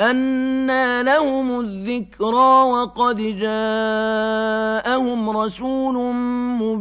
أَنَّىٰ لَهُمُ الذِّكْرَىٰ وَقَدْ جَاءَهُمْ رَسُولٌ مُّبِينٌ